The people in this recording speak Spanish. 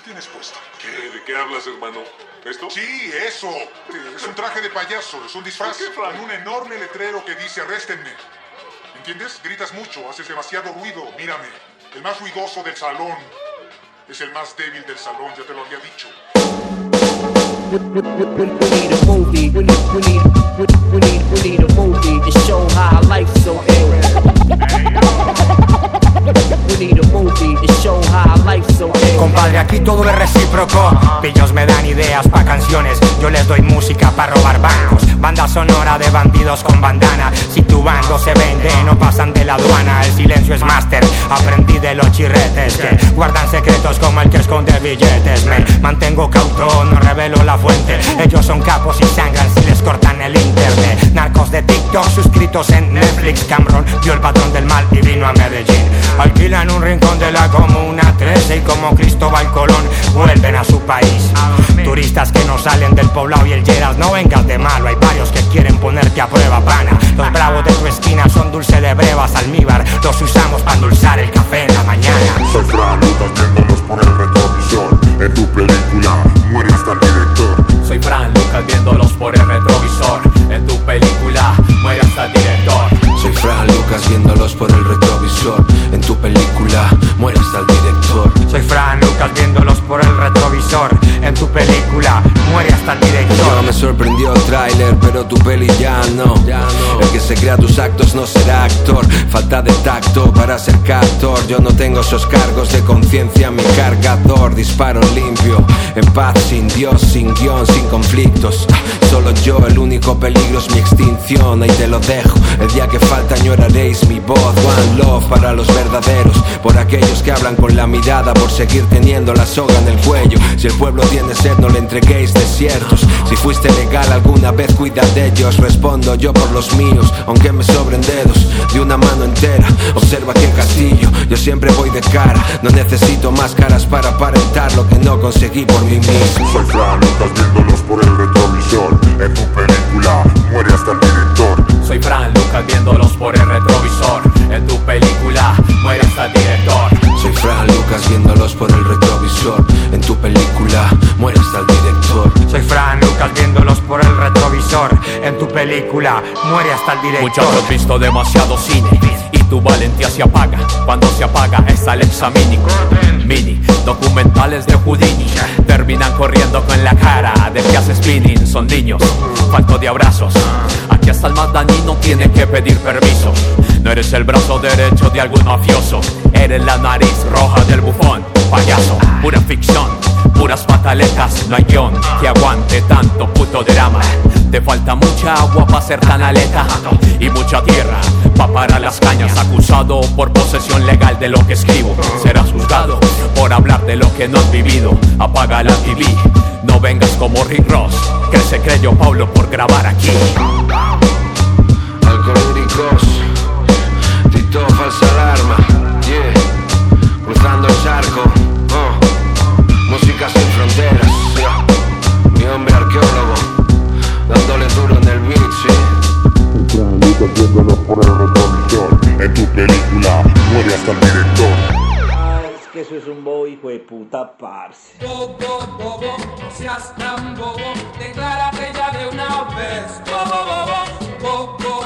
¿Qué tienes puesto? ¿Qué? ¿De qué hablas, hermano? ¿Esto? Sí, eso. Es un traje de payaso, es un disfraz. ¿Por qué, Frank? Con un enorme letrero que dice arréstenme. ¿Entiendes? Gritas mucho, haces demasiado ruido. Mírame. El más ruidoso del salón. Es el más débil del salón, ya te lo había dicho. Compadre, aquí todo es recíproco. Pillos me dan ideas pa' canciones. Yo les doy música pa' robar bancos. Banda sonora de bandidos con bandana. Si tu bando se vende, no pasan de la aduana. El silencio es máster. Aprendí de los chirretes que guardan secretos como el que esconde billetes. Me mantengo cauto, no revelo la fuente. Ellos son capos y sangran si les cortan el internet. Narcos de TikTok suscritos en Netflix. Cameron vio el patrón del mal y vino a Medellín. Alquilan un rincón de la comuna 13 y como Cristóbal Colón vuelven a su país. Turistas que no salen del poblado y el Geras, no vengas de malo. Hay varios que quieren Soy Fran Lucas viéndolos por el retrovisor. En tu película muere hasta el No director. me sorprendió el tráiler, pero tu peli ya no. El que se crea tus actos no será actor. Falta de tacto para ser captor. Yo no tengo esos cargos de conciencia, mi cargador. Disparo limpio, en paz, sin Dios, sin guion, sin conflictos. Solo yo, el único peligro es mi extinción. Ahí te lo dejo. El día que falta añoraréis mi voz. One love para los verdaderos. Por aquellos que hablan con la mirada, por seguir teniendo la soga en el cuello. Si el pueblo tiene sed, no le entreguéis desiertos. Si fuiste legal alguna vez, cuida de ellos. Respondo yo por los míos, aunque me sobren dedos de una mano entera. Observa que castillo, yo siempre voy de cara. No necesito máscaras para aparentar lo que no conseguí por mí mismo. Soy Fran Lucas viéndolos por el retrovisor. En tu película muere hasta el director. Soy Fran Lucas viéndolos por el retrovisor. En tu película muere hasta el director. Soy Fran Lucas viéndolos por el retrovisor. En tu película muere hasta el director. Muchachos visto demasiado cine y tu valentía se apaga cuando se apaga esa Alexa Mini. Mini, documentales de Houdini terminan corriendo con la cara de que hace spinning. Son niños, falto de abrazos. Aquí hasta el más dañino tiene que pedir permiso. No eres el brazo derecho de algún mafioso, eres la nariz roja del bufón. Payaso, pura ficción, puras pataletas, no hay guion que aguante tanto puto drama. Te falta mucha agua para ser tan aleta y mucha tierra pa' parar las cañas. Acusado por posesión legal de lo que escribo, serás juzgado por hablar de lo que no has vivido. Apaga la TV, no vengas como Rick Ross, que se creyó Pablo por grabar aquí. Por el retrovisor. En tu película muere hasta el director. Ah, es que eso es un bobo hijo de puta parce. Bobo, bobo, no seas tan bobo, declárate ya de una vez. Bobo, bobo, bobo,